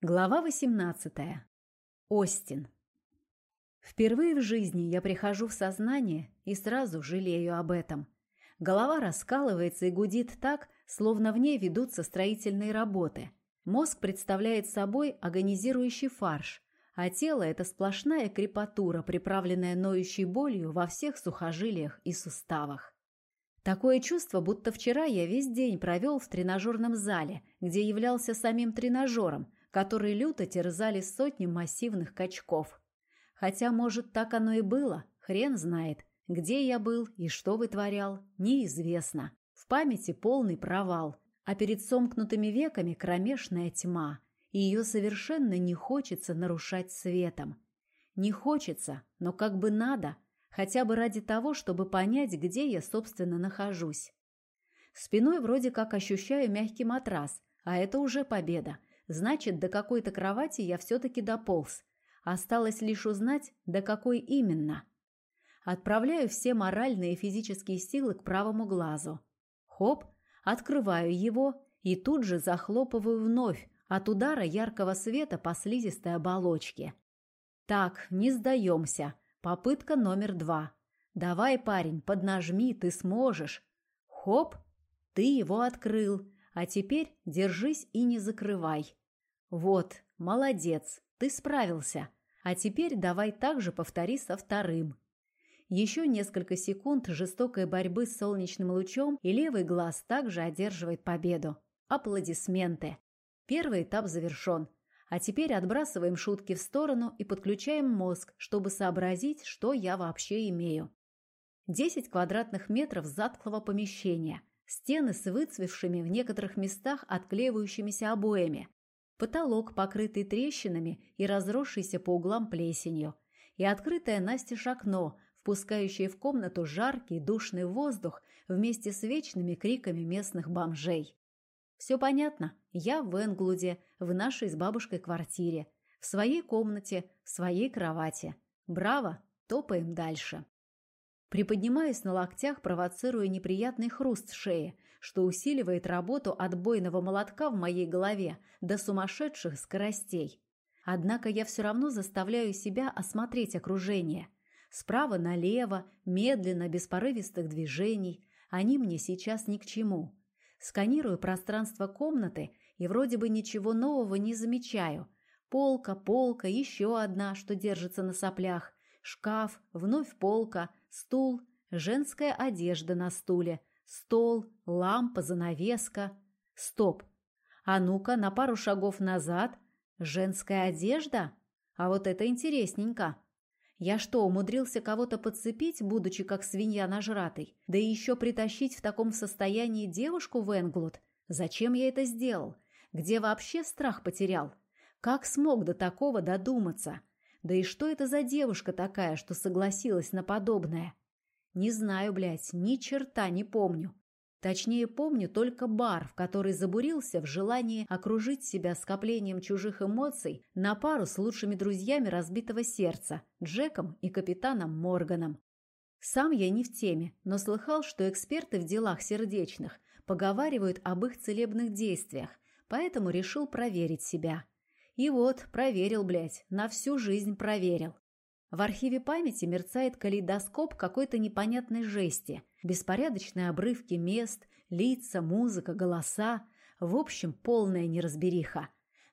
Глава 18. Остин. Впервые в жизни я прихожу в сознание и сразу жалею об этом. Голова раскалывается и гудит так, словно в ней ведутся строительные работы. Мозг представляет собой агонизирующий фарш, а тело – это сплошная крепатура, приправленная ноющей болью во всех сухожилиях и суставах. Такое чувство, будто вчера я весь день провел в тренажерном зале, где являлся самим тренажером – которые люто терзали сотни массивных качков. Хотя, может, так оно и было, хрен знает. Где я был и что вытворял, неизвестно. В памяти полный провал, а перед сомкнутыми веками кромешная тьма, и ее совершенно не хочется нарушать светом. Не хочется, но как бы надо, хотя бы ради того, чтобы понять, где я, собственно, нахожусь. Спиной вроде как ощущаю мягкий матрас, а это уже победа. Значит, до какой-то кровати я все-таки дополз. Осталось лишь узнать, до какой именно. Отправляю все моральные и физические силы к правому глазу. Хоп, открываю его и тут же захлопываю вновь от удара яркого света по слизистой оболочке. Так, не сдаемся. Попытка номер два. Давай, парень, поднажми, ты сможешь. Хоп, ты его открыл. А теперь держись и не закрывай. Вот, молодец, ты справился. А теперь давай так же повтори со вторым. Еще несколько секунд жестокой борьбы с солнечным лучом, и левый глаз также одерживает победу. Аплодисменты. Первый этап завершен. А теперь отбрасываем шутки в сторону и подключаем мозг, чтобы сообразить, что я вообще имею. 10 квадратных метров затклого помещения, стены с выцвевшими в некоторых местах отклеивающимися обоями, потолок, покрытый трещинами и разросшийся по углам плесенью, и открытое настежь окно, впускающее в комнату жаркий душный воздух вместе с вечными криками местных бомжей. Все понятно. Я в Энглуде, в нашей с бабушкой квартире, в своей комнате, в своей кровати. Браво, топаем дальше. Приподнимаюсь на локтях, провоцируя неприятный хруст шеи, что усиливает работу отбойного молотка в моей голове до сумасшедших скоростей. Однако я все равно заставляю себя осмотреть окружение. Справа налево, медленно, без порывистых движений. Они мне сейчас ни к чему. Сканирую пространство комнаты и вроде бы ничего нового не замечаю. Полка, полка, еще одна, что держится на соплях. Шкаф, вновь полка, стул, женская одежда на стуле, стол, лампа, занавеска. Стоп! А ну-ка, на пару шагов назад. Женская одежда? А вот это интересненько. Я что, умудрился кого-то подцепить, будучи как свинья нажратой? Да и еще притащить в таком состоянии девушку в Энглуд? Зачем я это сделал? Где вообще страх потерял? Как смог до такого додуматься? Да и что это за девушка такая, что согласилась на подобное? Не знаю, блядь, ни черта не помню. Точнее, помню только бар, в который забурился в желании окружить себя скоплением чужих эмоций на пару с лучшими друзьями разбитого сердца, Джеком и капитаном Морганом. Сам я не в теме, но слыхал, что эксперты в делах сердечных поговаривают об их целебных действиях, поэтому решил проверить себя. И вот, проверил, блядь, на всю жизнь проверил. В архиве памяти мерцает калейдоскоп какой-то непонятной жести, беспорядочные обрывки мест, лица, музыка, голоса, в общем, полная неразбериха.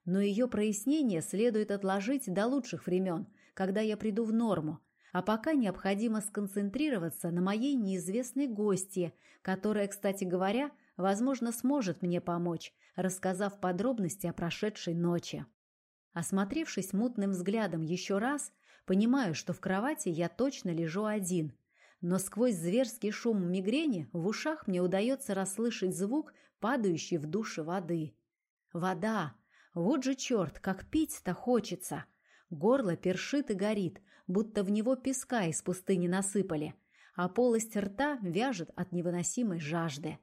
Но ее прояснение следует отложить до лучших времен, когда я приду в норму, а пока необходимо сконцентрироваться на моей неизвестной гостье, которая, кстати говоря, возможно, сможет мне помочь, рассказав подробности о прошедшей ночи. Осмотревшись мутным взглядом еще раз, понимаю, что в кровати я точно лежу один. Но сквозь зверский шум мигрени в ушах мне удается расслышать звук, падающий в душе воды. Вода! Вот же черт, как пить-то хочется! Горло першит и горит, будто в него песка из пустыни насыпали, а полость рта вяжет от невыносимой жажды.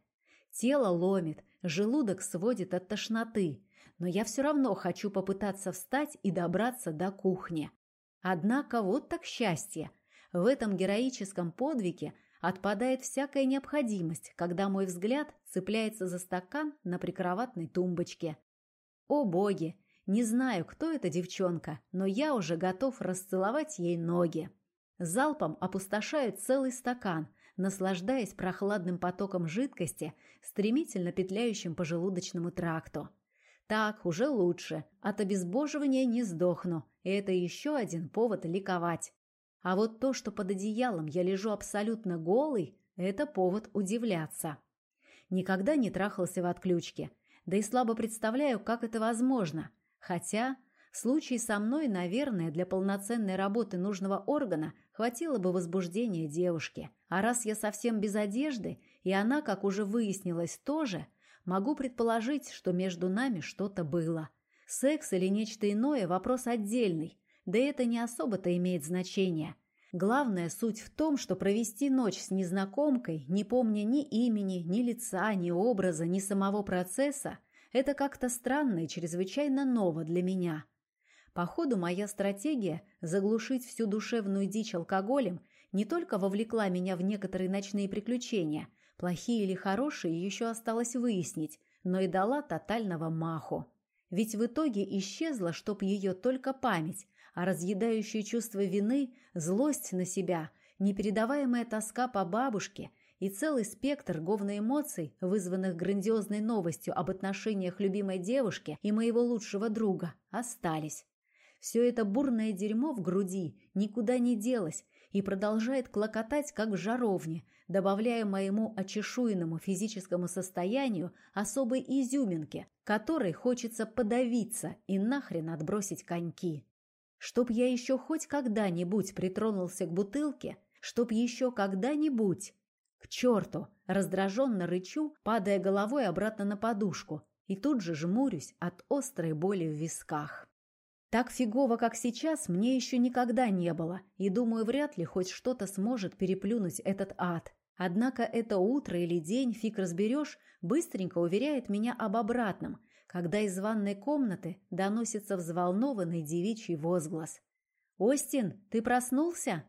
Тело ломит, желудок сводит от тошноты – но я все равно хочу попытаться встать и добраться до кухни. Однако вот так счастье. В этом героическом подвиге отпадает всякая необходимость, когда мой взгляд цепляется за стакан на прикроватной тумбочке. О боги! Не знаю, кто эта девчонка, но я уже готов расцеловать ей ноги. Залпом опустошаю целый стакан, наслаждаясь прохладным потоком жидкости, стремительно петляющим по желудочному тракту. Так, уже лучше. От обезбоживания не сдохну, и это еще один повод ликовать. А вот то, что под одеялом я лежу абсолютно голый, это повод удивляться. Никогда не трахался в отключке, да и слабо представляю, как это возможно. Хотя, в случае со мной, наверное, для полноценной работы нужного органа хватило бы возбуждения девушки. А раз я совсем без одежды, и она, как уже выяснилось, тоже, могу предположить, что между нами что-то было. Секс или нечто иное – вопрос отдельный, да это не особо-то имеет значение. Главная суть в том, что провести ночь с незнакомкой, не помня ни имени, ни лица, ни образа, ни самого процесса, это как-то странно и чрезвычайно ново для меня. Походу, моя стратегия заглушить всю душевную дичь алкоголем не только вовлекла меня в некоторые ночные приключения, плохие или хорошие еще осталось выяснить, но и дала тотального маху. Ведь в итоге исчезла, чтоб ее только память, а разъедающее чувство вины, злость на себя, непередаваемая тоска по бабушке и целый спектр говноэмоций, вызванных грандиозной новостью об отношениях любимой девушки и моего лучшего друга, остались. Все это бурное дерьмо в груди никуда не делось и продолжает клокотать, как в жаровне, добавляя моему очешуенному физическому состоянию особой изюминки, которой хочется подавиться и нахрен отбросить коньки. Чтоб я еще хоть когда-нибудь притронулся к бутылке, чтоб еще когда-нибудь... К черту! Раздраженно рычу, падая головой обратно на подушку, и тут же жмурюсь от острой боли в висках. Так фигово, как сейчас, мне еще никогда не было, и думаю, вряд ли хоть что-то сможет переплюнуть этот ад. Однако это утро или день, фиг разберешь, быстренько уверяет меня об обратном, когда из ванной комнаты доносится взволнованный девичий возглас. «Остин, ты проснулся?»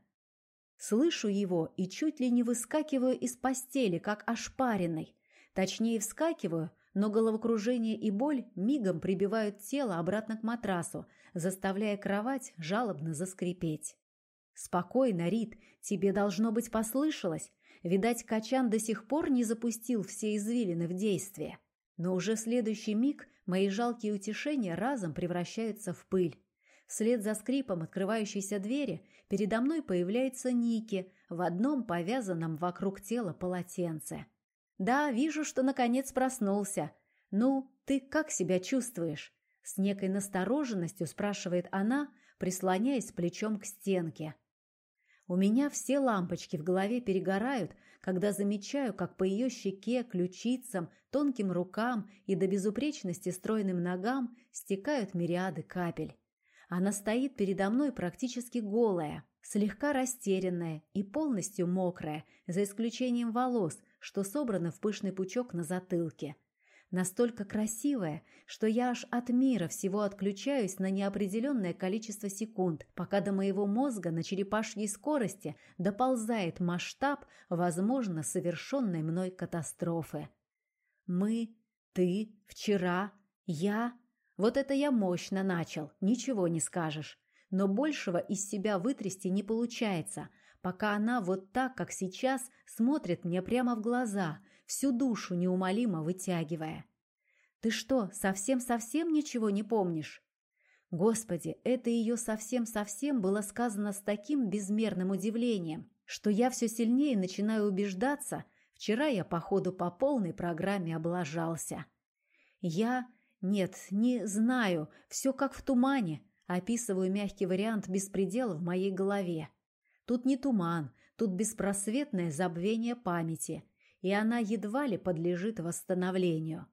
Слышу его и чуть ли не выскакиваю из постели, как ошпаренный. Точнее, вскакиваю, но головокружение и боль мигом прибивают тело обратно к матрасу, заставляя кровать жалобно заскрипеть. «Спокойно, Рит, тебе должно быть послышалось. Видать, Качан до сих пор не запустил все извилины в действие». Но уже в следующий миг Мои жалкие утешения разом превращаются в пыль. Вслед за скрипом открывающейся двери передо мной появляется Ники в одном повязанном вокруг тела полотенце. «Да, вижу, что наконец проснулся. Ну, ты как себя чувствуешь?» С некой настороженностью спрашивает она, прислоняясь плечом к стенке. У меня все лампочки в голове перегорают, когда замечаю, как по ее щеке, ключицам, тонким рукам и до безупречности стройным ногам стекают мириады капель. Она стоит передо мной практически голая, слегка растерянная и полностью мокрая, за исключением волос, что собраны в пышный пучок на затылке – Настолько красивая, что я аж от мира всего отключаюсь на неопределенное количество секунд, пока до моего мозга на черепашьей скорости доползает масштаб, возможно, совершенной мной катастрофы. Мы, ты, вчера, я... Вот это я мощно начал, ничего не скажешь. Но большего из себя вытрясти не получается, пока она вот так, как сейчас, смотрит мне прямо в глаза – всю душу неумолимо вытягивая. «Ты что, совсем-совсем ничего не помнишь?» Господи, это ее совсем-совсем было сказано с таким безмерным удивлением, что я все сильнее начинаю убеждаться, вчера я, походу, по полной программе облажался. Я... Нет, не знаю, все как в тумане, описываю мягкий вариант беспредела в моей голове. Тут не туман, тут беспросветное забвение памяти, и она едва ли подлежит восстановлению.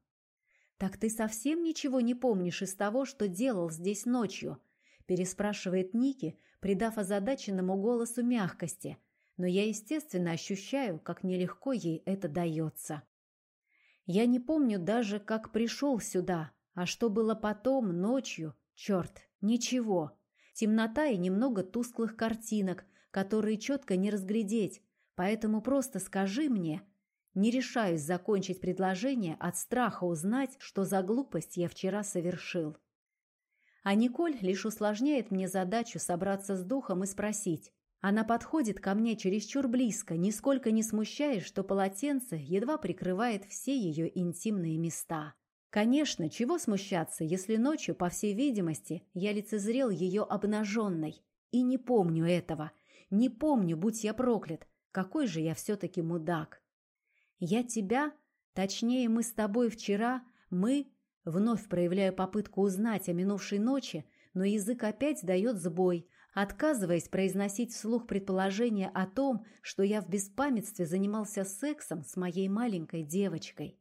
«Так ты совсем ничего не помнишь из того, что делал здесь ночью?» переспрашивает Ники, придав озадаченному голосу мягкости, но я, естественно, ощущаю, как нелегко ей это дается. Я не помню даже, как пришел сюда, а что было потом, ночью, черт, ничего. Темнота и немного тусклых картинок, которые четко не разглядеть, поэтому просто скажи мне, не решаюсь закончить предложение от страха узнать, что за глупость я вчера совершил. А Николь лишь усложняет мне задачу собраться с духом и спросить. Она подходит ко мне чересчур близко, нисколько не смущаясь, что полотенце едва прикрывает все ее интимные места. Конечно, чего смущаться, если ночью, по всей видимости, я лицезрел ее обнаженной. И не помню этого. Не помню, будь я проклят. Какой же я все-таки мудак. Я тебя, точнее, мы с тобой вчера, мы, вновь проявляю попытку узнать о минувшей ночи, но язык опять дает сбой, отказываясь произносить вслух предположение о том, что я в беспамятстве занимался сексом с моей маленькой девочкой.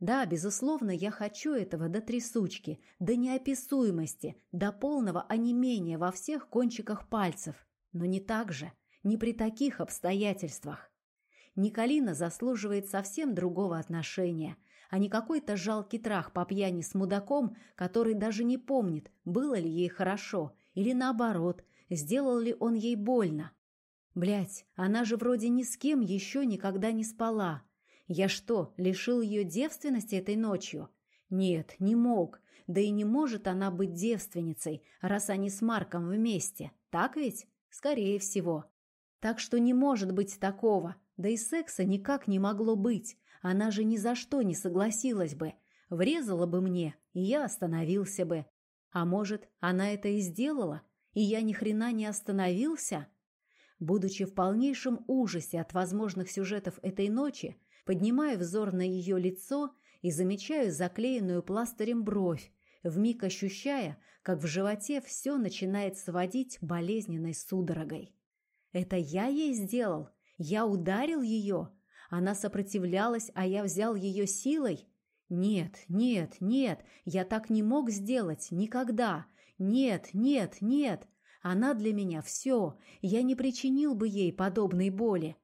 Да, безусловно, я хочу этого до трясучки, до неописуемости, до полного онемения во всех кончиках пальцев. Но не так же, не при таких обстоятельствах. Николина заслуживает совсем другого отношения, а не какой-то жалкий трах по пьяни с мудаком, который даже не помнит, было ли ей хорошо, или наоборот, сделал ли он ей больно. Блять, она же вроде ни с кем еще никогда не спала. Я что, лишил ее девственности этой ночью? Нет, не мог. Да и не может она быть девственницей, раз они с Марком вместе. Так ведь? Скорее всего. Так что не может быть такого. Да и секса никак не могло быть. Она же ни за что не согласилась бы. Врезала бы мне, и я остановился бы. А может, она это и сделала, и я ни хрена не остановился? Будучи в полнейшем ужасе от возможных сюжетов этой ночи, поднимаю взор на ее лицо и замечаю заклеенную пластырем бровь, вмиг ощущая, как в животе все начинает сводить болезненной судорогой. Это я ей сделал? Я ударил ее? Она сопротивлялась, а я взял ее силой? Нет, нет, нет, я так не мог сделать никогда. Нет, нет, нет. Она для меня все. Я не причинил бы ей подобной боли.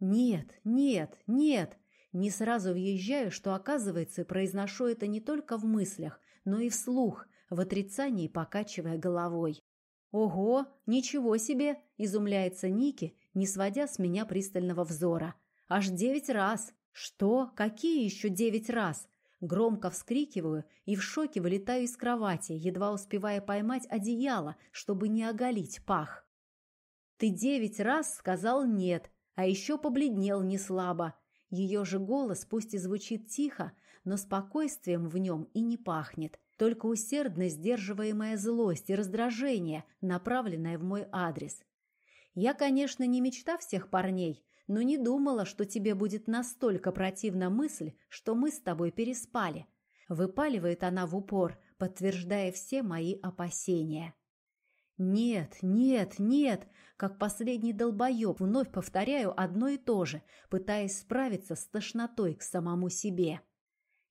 Нет, нет, нет. Не сразу въезжаю, что, оказывается, произношу это не только в мыслях, но и вслух, в отрицании покачивая головой. «Ого, ничего себе!» – изумляется Ники, не сводя с меня пристального взора. «Аж девять раз!» «Что? Какие еще девять раз?» Громко вскрикиваю и в шоке вылетаю из кровати, едва успевая поймать одеяло, чтобы не оголить пах. «Ты девять раз сказал нет, а еще побледнел неслабо. Ее же голос пусть и звучит тихо, но спокойствием в нем и не пахнет только усердно сдерживаемая злость и раздражение, направленное в мой адрес. Я, конечно, не мечта всех парней, но не думала, что тебе будет настолько противна мысль, что мы с тобой переспали. Выпаливает она в упор, подтверждая все мои опасения. Нет, нет, нет, как последний долбоеб, вновь повторяю одно и то же, пытаясь справиться с тошнотой к самому себе.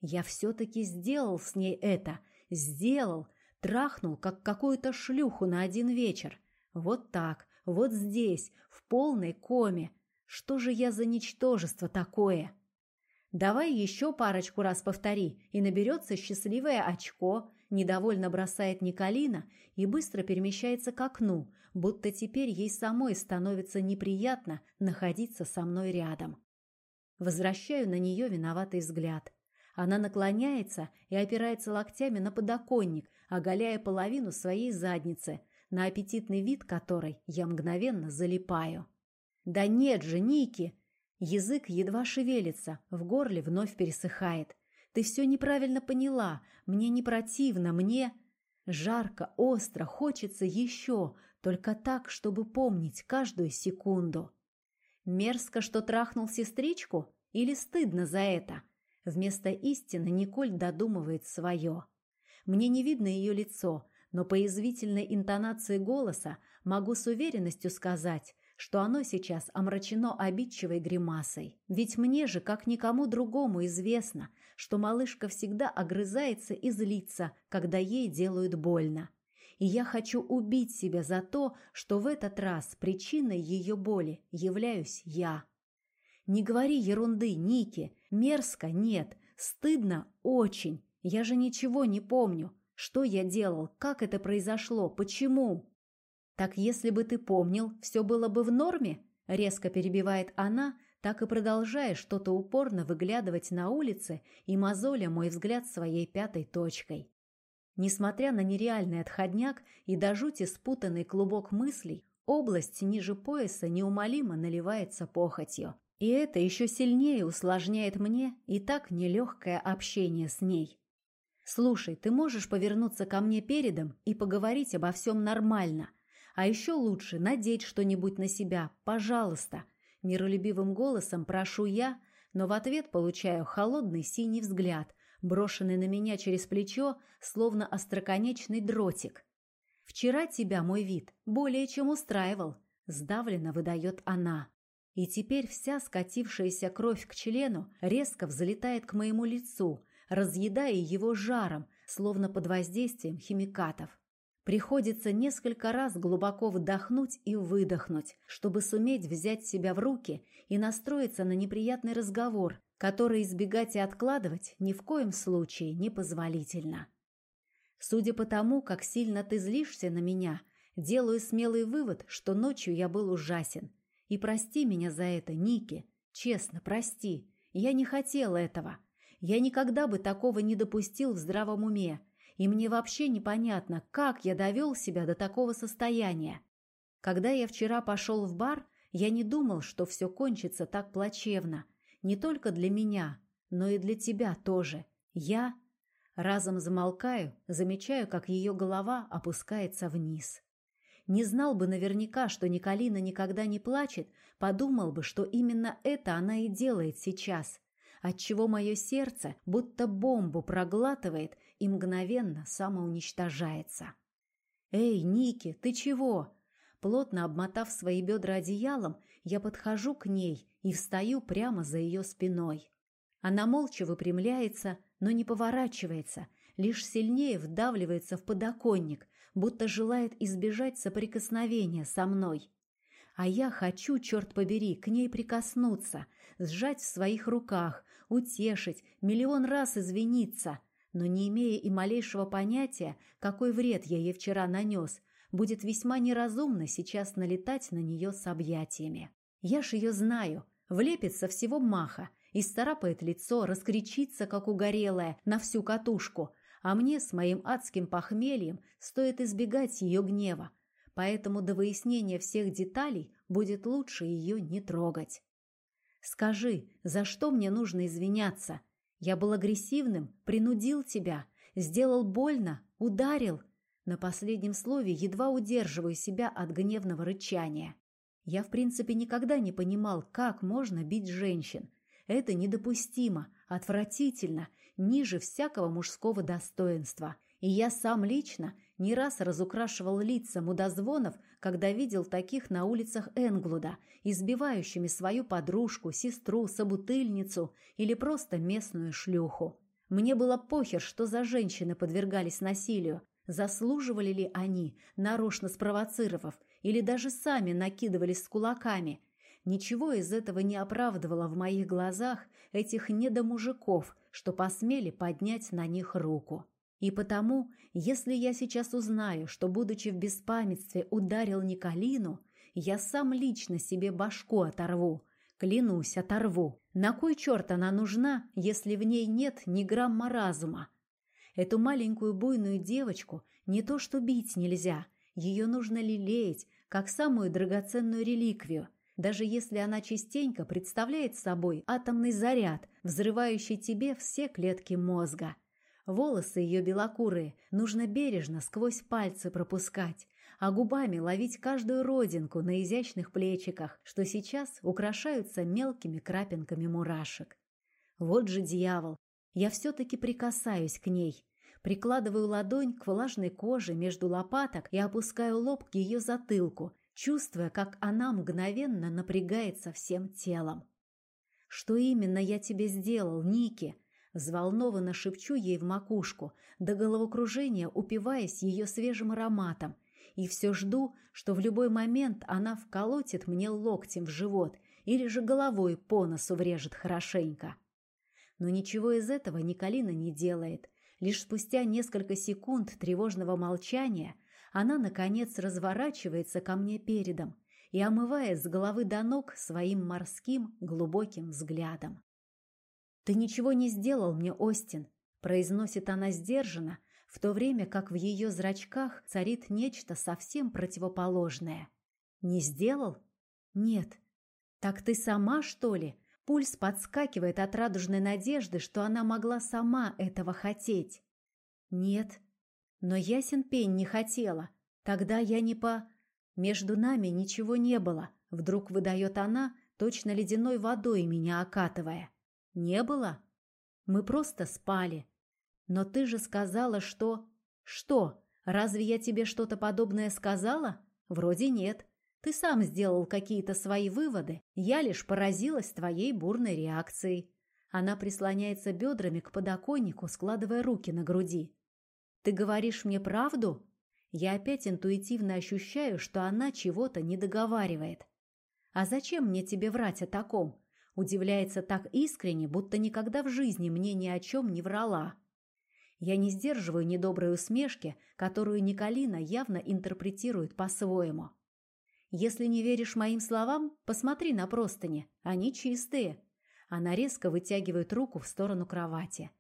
Я все-таки сделал с ней это, Сделал, трахнул, как какую-то шлюху на один вечер. Вот так, вот здесь, в полной коме. Что же я за ничтожество такое? Давай еще парочку раз повтори, и наберется счастливое очко, недовольно бросает Николина и быстро перемещается к окну, будто теперь ей самой становится неприятно находиться со мной рядом. Возвращаю на нее виноватый взгляд. Она наклоняется и опирается локтями на подоконник, оголяя половину своей задницы, на аппетитный вид которой я мгновенно залипаю. «Да нет же, Ники!» Язык едва шевелится, в горле вновь пересыхает. «Ты все неправильно поняла. Мне не противно, мне...» Жарко, остро, хочется еще, только так, чтобы помнить каждую секунду. Мерзко, что трахнул сестричку? Или стыдно за это? Вместо истины Николь додумывает свое. Мне не видно ее лицо, но по язвительной интонации голоса могу с уверенностью сказать, что оно сейчас омрачено обидчивой гримасой. Ведь мне же, как никому другому, известно, что малышка всегда огрызается и злится, когда ей делают больно. И я хочу убить себя за то, что в этот раз причиной ее боли являюсь я. Не говори ерунды, Ники. Мерзко нет. Стыдно очень. Я же ничего не помню. Что я делал? Как это произошло? Почему? Так если бы ты помнил, все было бы в норме? Резко перебивает она, так и продолжая что-то упорно выглядывать на улице и мозоля мой взгляд своей пятой точкой. Несмотря на нереальный отходняк и до жути спутанный клубок мыслей, область ниже пояса неумолимо наливается похотью. И это еще сильнее усложняет мне и так нелегкое общение с ней. «Слушай, ты можешь повернуться ко мне передом и поговорить обо всем нормально. А еще лучше надеть что-нибудь на себя, пожалуйста». Миролюбивым голосом прошу я, но в ответ получаю холодный синий взгляд, брошенный на меня через плечо, словно остроконечный дротик. «Вчера тебя мой вид более чем устраивал», — сдавленно выдает она. И теперь вся скатившаяся кровь к члену резко взлетает к моему лицу, разъедая его жаром, словно под воздействием химикатов. Приходится несколько раз глубоко вдохнуть и выдохнуть, чтобы суметь взять себя в руки и настроиться на неприятный разговор, который избегать и откладывать ни в коем случае не позволительно. Судя по тому, как сильно ты злишься на меня, делаю смелый вывод, что ночью я был ужасен. И прости меня за это, Ники. Честно, прости. Я не хотел этого. Я никогда бы такого не допустил в здравом уме. И мне вообще непонятно, как я довел себя до такого состояния. Когда я вчера пошел в бар, я не думал, что все кончится так плачевно. Не только для меня, но и для тебя тоже. Я разом замолкаю, замечаю, как ее голова опускается вниз. Не знал бы наверняка, что Николина никогда не плачет, подумал бы, что именно это она и делает сейчас, отчего мое сердце будто бомбу проглатывает и мгновенно самоуничтожается. «Эй, Ники, ты чего?» Плотно обмотав свои бедра одеялом, я подхожу к ней и встаю прямо за ее спиной. Она молча выпрямляется, но не поворачивается, лишь сильнее вдавливается в подоконник, будто желает избежать соприкосновения со мной. А я хочу, черт побери, к ней прикоснуться, сжать в своих руках, утешить, миллион раз извиниться, но не имея и малейшего понятия, какой вред я ей вчера нанес, будет весьма неразумно сейчас налетать на нее с объятиями. Я ж ее знаю, влепится всего маха, и старапает лицо, раскричится, как угорелая, на всю катушку, а мне с моим адским похмельем стоит избегать ее гнева, поэтому до выяснения всех деталей будет лучше ее не трогать. Скажи, за что мне нужно извиняться? Я был агрессивным, принудил тебя, сделал больно, ударил. На последнем слове едва удерживаю себя от гневного рычания. Я, в принципе, никогда не понимал, как можно бить женщин. Это недопустимо, отвратительно, ниже всякого мужского достоинства. И я сам лично не раз разукрашивал лица мудозвонов, когда видел таких на улицах Энглуда, избивающими свою подружку, сестру, собутыльницу или просто местную шлюху. Мне было похер, что за женщины подвергались насилию, заслуживали ли они, нарочно спровоцировав, или даже сами накидывались с кулаками. Ничего из этого не оправдывало в моих глазах этих недомужиков, что посмели поднять на них руку. И потому, если я сейчас узнаю, что, будучи в беспамятстве, ударил Николину, я сам лично себе башку оторву. Клянусь, оторву. На кой черт она нужна, если в ней нет ни грамма разума? Эту маленькую буйную девочку не то что бить нельзя, ее нужно лелеять, как самую драгоценную реликвию, даже если она частенько представляет собой атомный заряд, взрывающий тебе все клетки мозга. Волосы ее белокурые нужно бережно сквозь пальцы пропускать, а губами ловить каждую родинку на изящных плечиках, что сейчас украшаются мелкими крапинками мурашек. Вот же дьявол! Я все-таки прикасаюсь к ней, прикладываю ладонь к влажной коже между лопаток и опускаю лоб к ее затылку, чувствуя, как она мгновенно напрягается всем телом. «Что именно я тебе сделал, Ники?» Взволнованно шепчу ей в макушку, до головокружения упиваясь ее свежим ароматом, и все жду, что в любой момент она вколотит мне локтем в живот или же головой по носу врежет хорошенько. Но ничего из этого Николина не делает. Лишь спустя несколько секунд тревожного молчания она, наконец, разворачивается ко мне передом и омывает с головы до ног своим морским глубоким взглядом. «Ты ничего не сделал мне, Остин», — произносит она сдержанно, в то время как в ее зрачках царит нечто совсем противоположное. «Не сделал?» «Нет». «Так ты сама, что ли?» Пульс подскакивает от радужной надежды, что она могла сама этого хотеть. «Нет». «Но ясен пень не хотела. Тогда я не по...» «Между нами ничего не было», — вдруг выдает она, точно ледяной водой меня окатывая. «Не было?» «Мы просто спали. Но ты же сказала, что... Что? Разве я тебе что-то подобное сказала? Вроде нет. Ты сам сделал какие-то свои выводы. Я лишь поразилась твоей бурной реакцией. Она прислоняется бедрами к подоконнику, складывая руки на груди. Ты говоришь мне правду? Я опять интуитивно ощущаю, что она чего-то не договаривает. А зачем мне тебе врать о таком? Удивляется так искренне, будто никогда в жизни мне ни о чем не врала. Я не сдерживаю недоброй усмешки, которую Николина явно интерпретирует по-своему. Если не веришь моим словам, посмотри на простыни, они чистые. Она резко вытягивает руку в сторону кровати.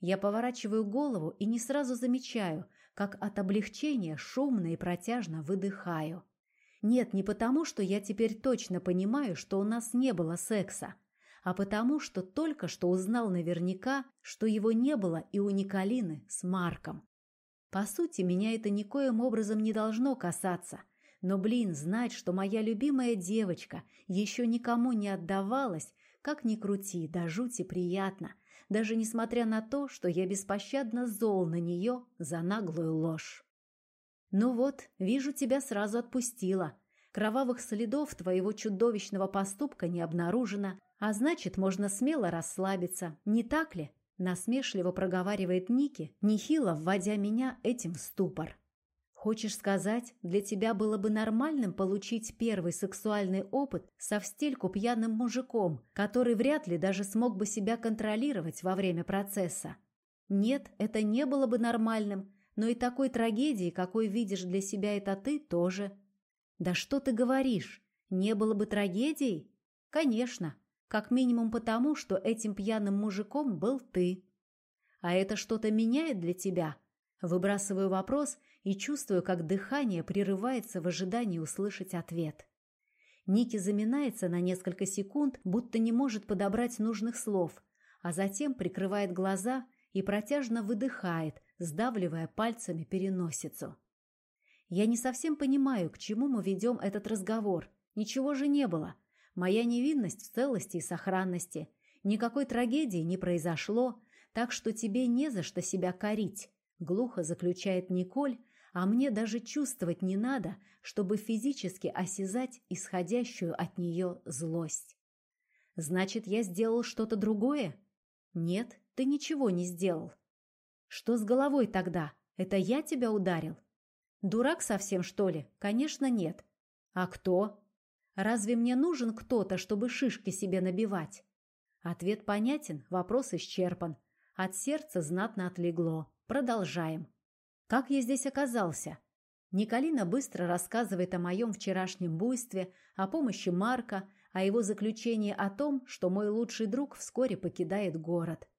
Я поворачиваю голову и не сразу замечаю, как от облегчения шумно и протяжно выдыхаю. Нет, не потому, что я теперь точно понимаю, что у нас не было секса, а потому, что только что узнал наверняка, что его не было и у Николины с Марком. По сути, меня это никоим образом не должно касаться. Но, блин, знать, что моя любимая девочка еще никому не отдавалась, как ни крути, до жути приятно, даже несмотря на то, что я беспощадно зол на нее за наглую ложь. «Ну вот, вижу, тебя сразу отпустила. Кровавых следов твоего чудовищного поступка не обнаружено, а значит, можно смело расслабиться, не так ли? Насмешливо проговаривает Ники, нехило вводя меня этим в ступор. Хочешь сказать, для тебя было бы нормальным получить первый сексуальный опыт со встельку пьяным мужиком, который вряд ли даже смог бы себя контролировать во время процесса? Нет, это не было бы нормальным, но и такой трагедии, какой видишь для себя это ты, тоже. Да что ты говоришь? Не было бы трагедией? Конечно, как минимум потому, что этим пьяным мужиком был ты. А это что-то меняет для тебя? Выбрасываю вопрос и чувствую, как дыхание прерывается в ожидании услышать ответ. Ники заминается на несколько секунд, будто не может подобрать нужных слов, а затем прикрывает глаза и протяжно выдыхает, сдавливая пальцами переносицу. Я не совсем понимаю, к чему мы ведем этот разговор. Ничего же не было. Моя невинность в целости и сохранности. Никакой трагедии не произошло, так что тебе не за что себя корить, глухо заключает Николь, а мне даже чувствовать не надо, чтобы физически осязать исходящую от нее злость. Значит, я сделал что-то другое? Нет, ты ничего не сделал. Что с головой тогда? Это я тебя ударил? Дурак совсем, что ли? Конечно, нет. А кто? Разве мне нужен кто-то, чтобы шишки себе набивать? Ответ понятен, вопрос исчерпан. От сердца знатно отлегло. Продолжаем. Как я здесь оказался? Николина быстро рассказывает о моем вчерашнем буйстве, о помощи Марка, о его заключении о том, что мой лучший друг вскоре покидает город.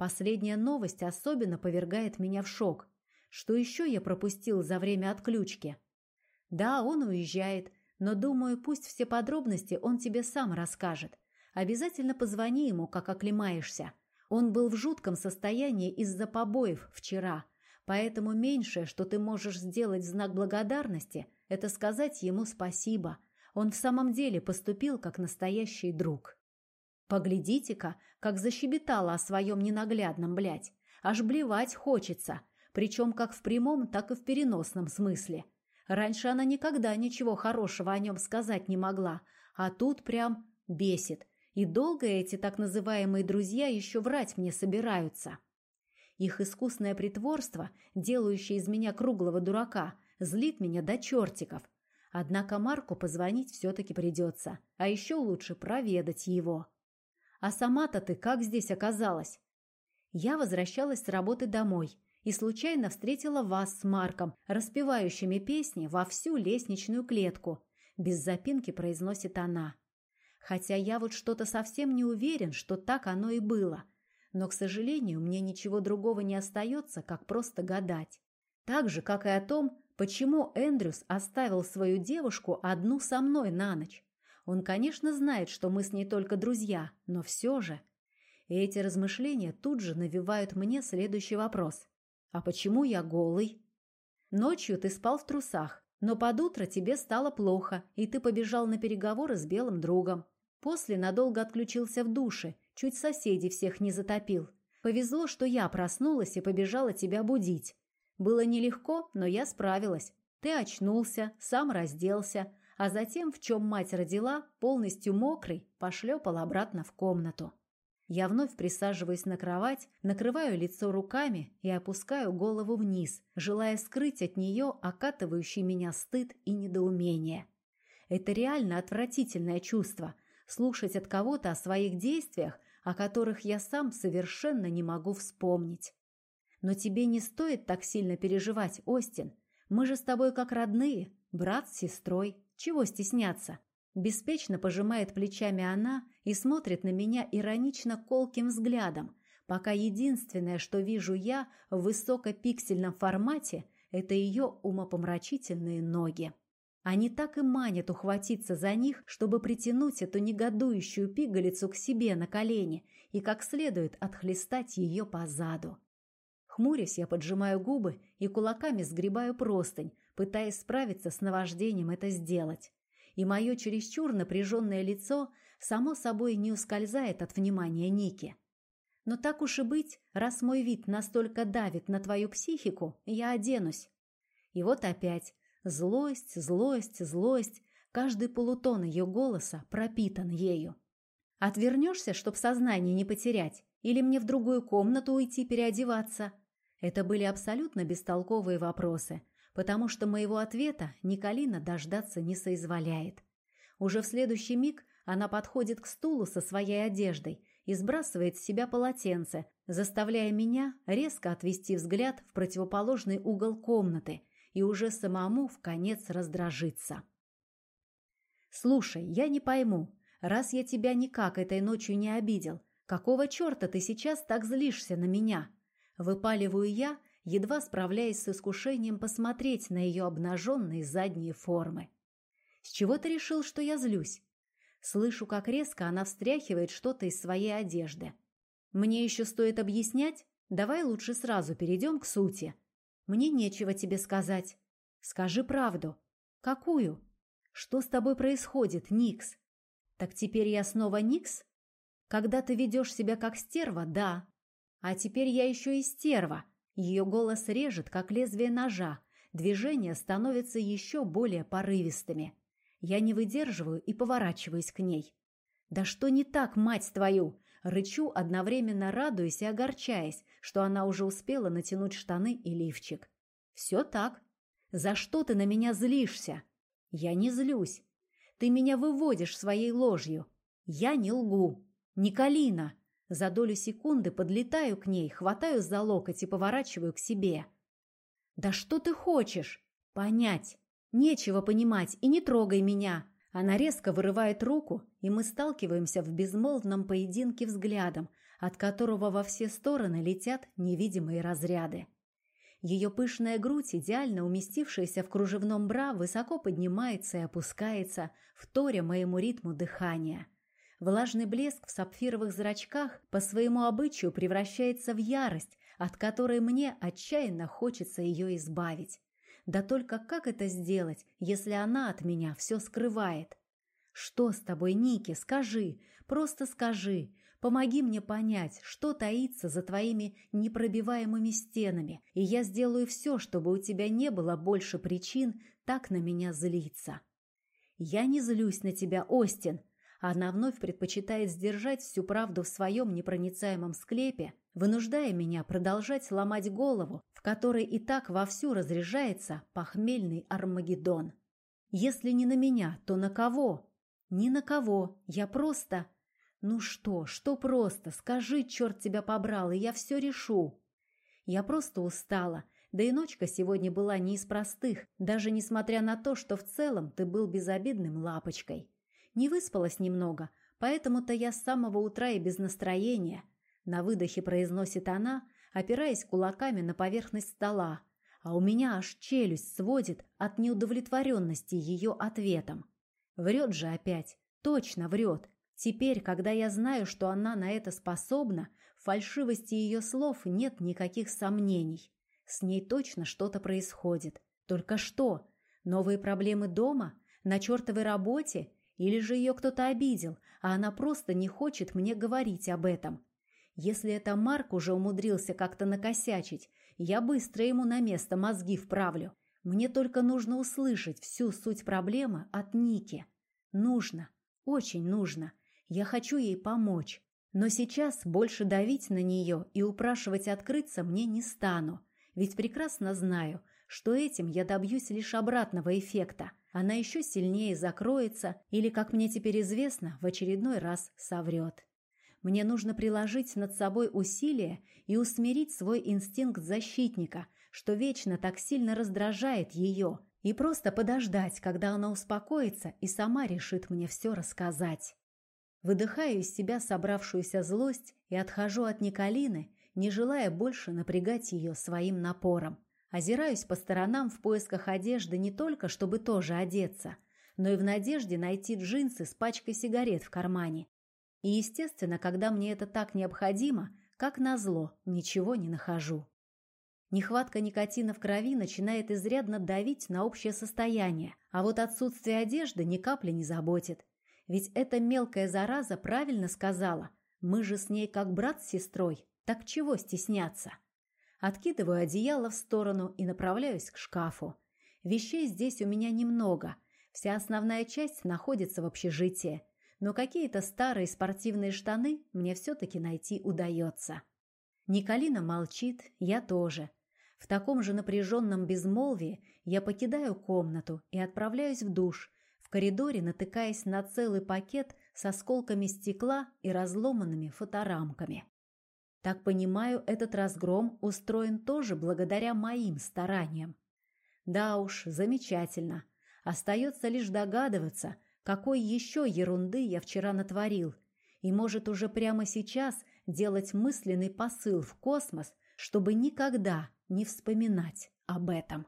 Последняя новость особенно повергает меня в шок. Что еще я пропустил за время отключки? Да, он уезжает, но, думаю, пусть все подробности он тебе сам расскажет. Обязательно позвони ему, как оклемаешься. Он был в жутком состоянии из-за побоев вчера, поэтому меньшее, что ты можешь сделать в знак благодарности, это сказать ему спасибо. Он в самом деле поступил как настоящий друг. Поглядите-ка, как защебетала о своем ненаглядном, блядь. Аж блевать хочется, причем как в прямом, так и в переносном смысле. Раньше она никогда ничего хорошего о нем сказать не могла, а тут прям бесит. И долго эти так называемые друзья еще врать мне собираются. Их искусное притворство, делающее из меня круглого дурака, злит меня до чертиков. Однако Марку позвонить все-таки придется, а еще лучше проведать его. А сама-то ты как здесь оказалась? Я возвращалась с работы домой – и случайно встретила вас с Марком, распевающими песни во всю лестничную клетку. Без запинки произносит она. Хотя я вот что-то совсем не уверен, что так оно и было. Но, к сожалению, мне ничего другого не остается, как просто гадать. Так же, как и о том, почему Эндрюс оставил свою девушку одну со мной на ночь. Он, конечно, знает, что мы с ней только друзья, но все же. Эти размышления тут же навевают мне следующий вопрос. А почему я голый? Ночью ты спал в трусах, но под утро тебе стало плохо, и ты побежал на переговоры с белым другом. После надолго отключился в душе, чуть соседей всех не затопил. Повезло, что я проснулась и побежала тебя будить. Было нелегко, но я справилась. Ты очнулся, сам разделся, а затем, в чем мать родила, полностью мокрый, пошлепал обратно в комнату. Я вновь присаживаюсь на кровать, накрываю лицо руками и опускаю голову вниз, желая скрыть от нее окатывающий меня стыд и недоумение. Это реально отвратительное чувство – слушать от кого-то о своих действиях, о которых я сам совершенно не могу вспомнить. Но тебе не стоит так сильно переживать, Остин. Мы же с тобой как родные, брат с сестрой. Чего стесняться? Беспечно пожимает плечами она и смотрит на меня иронично колким взглядом, пока единственное, что вижу я в высокопиксельном формате, это ее умопомрачительные ноги. Они так и манят ухватиться за них, чтобы притянуть эту негодующую пигалицу к себе на колени и как следует отхлестать ее по заду. Хмурясь, я поджимаю губы и кулаками сгребаю простынь, пытаясь справиться с наваждением это сделать и мое чересчур напряженное лицо само собой не ускользает от внимания Ники. Но так уж и быть, раз мой вид настолько давит на твою психику, я оденусь. И вот опять злость, злость, злость, каждый полутон ее голоса пропитан ею. Отвернешься, чтоб сознание не потерять, или мне в другую комнату уйти переодеваться? Это были абсолютно бестолковые вопросы, потому что моего ответа Николина дождаться не соизволяет. Уже в следующий миг она подходит к стулу со своей одеждой и сбрасывает с себя полотенце, заставляя меня резко отвести взгляд в противоположный угол комнаты и уже самому в конец раздражиться. «Слушай, я не пойму, раз я тебя никак этой ночью не обидел, какого черта ты сейчас так злишься на меня?» Выпаливаю я, едва справляясь с искушением посмотреть на ее обнаженные задние формы. «С чего ты решил, что я злюсь?» Слышу, как резко она встряхивает что-то из своей одежды. «Мне еще стоит объяснять? Давай лучше сразу перейдем к сути. Мне нечего тебе сказать. Скажи правду. Какую? Что с тобой происходит, Никс? Так теперь я снова Никс? Когда ты ведешь себя как стерва, да. А теперь я еще и стерва, ее голос режет, как лезвие ножа. Движения становятся еще более порывистыми. Я не выдерживаю и поворачиваюсь к ней. «Да что не так, мать твою?» Рычу, одновременно радуясь и огорчаясь, что она уже успела натянуть штаны и лифчик. «Все так. За что ты на меня злишься?» «Я не злюсь. Ты меня выводишь своей ложью. Я не лгу. Николина!» За долю секунды подлетаю к ней, хватаю за локоть и поворачиваю к себе. «Да что ты хочешь?» «Понять. Нечего понимать, и не трогай меня!» Она резко вырывает руку, и мы сталкиваемся в безмолвном поединке взглядом, от которого во все стороны летят невидимые разряды. Ее пышная грудь, идеально уместившаяся в кружевном бра, высоко поднимается и опускается, вторя моему ритму дыхания – Влажный блеск в сапфировых зрачках по своему обычаю превращается в ярость, от которой мне отчаянно хочется ее избавить. Да только как это сделать, если она от меня все скрывает? Что с тобой, Ники, скажи, просто скажи. Помоги мне понять, что таится за твоими непробиваемыми стенами, и я сделаю все, чтобы у тебя не было больше причин так на меня злиться. Я не злюсь на тебя, Остин, она вновь предпочитает сдержать всю правду в своем непроницаемом склепе, вынуждая меня продолжать ломать голову, в которой и так вовсю разряжается похмельный Армагеддон. Если не на меня, то на кого? Ни на кого. Я просто... Ну что, что просто? Скажи, черт тебя побрал, и я все решу. Я просто устала. Да и ночка сегодня была не из простых, даже несмотря на то, что в целом ты был безобидным лапочкой. Не выспалась немного, поэтому-то я с самого утра и без настроения. На выдохе произносит она, опираясь кулаками на поверхность стола, а у меня аж челюсть сводит от неудовлетворенности ее ответом. Врет же опять, точно врет. Теперь, когда я знаю, что она на это способна, в фальшивости ее слов нет никаких сомнений. С ней точно что-то происходит. Только что? Новые проблемы дома? На чертовой работе? Или же ее кто-то обидел, а она просто не хочет мне говорить об этом? Если это Марк уже умудрился как-то накосячить, я быстро ему на место мозги вправлю. Мне только нужно услышать всю суть проблемы от Ники. Нужно. Очень нужно. Я хочу ей помочь. Но сейчас больше давить на нее и упрашивать открыться мне не стану. Ведь прекрасно знаю, что этим я добьюсь лишь обратного эффекта. Она еще сильнее закроется или, как мне теперь известно, в очередной раз соврет. Мне нужно приложить над собой усилия и усмирить свой инстинкт защитника, что вечно так сильно раздражает ее, и просто подождать, когда она успокоится и сама решит мне все рассказать. Выдыхаю из себя собравшуюся злость и отхожу от Николины, не желая больше напрягать ее своим напором. Озираюсь по сторонам в поисках одежды не только, чтобы тоже одеться, но и в надежде найти джинсы с пачкой сигарет в кармане и, естественно, когда мне это так необходимо, как назло, ничего не нахожу. Нехватка никотина в крови начинает изрядно давить на общее состояние, а вот отсутствие одежды ни капли не заботит. Ведь эта мелкая зараза правильно сказала, мы же с ней как брат с сестрой, так чего стесняться? Откидываю одеяло в сторону и направляюсь к шкафу. Вещей здесь у меня немного, вся основная часть находится в общежитии, но какие-то старые спортивные штаны мне все-таки найти удается. Николина молчит, я тоже. В таком же напряженном безмолвии я покидаю комнату и отправляюсь в душ, в коридоре натыкаясь на целый пакет с осколками стекла и разломанными фоторамками. Так понимаю, этот разгром устроен тоже благодаря моим стараниям. Да уж, замечательно. Остается лишь догадываться – какой еще ерунды я вчера натворил, и может уже прямо сейчас делать мысленный посыл в космос, чтобы никогда не вспоминать об этом.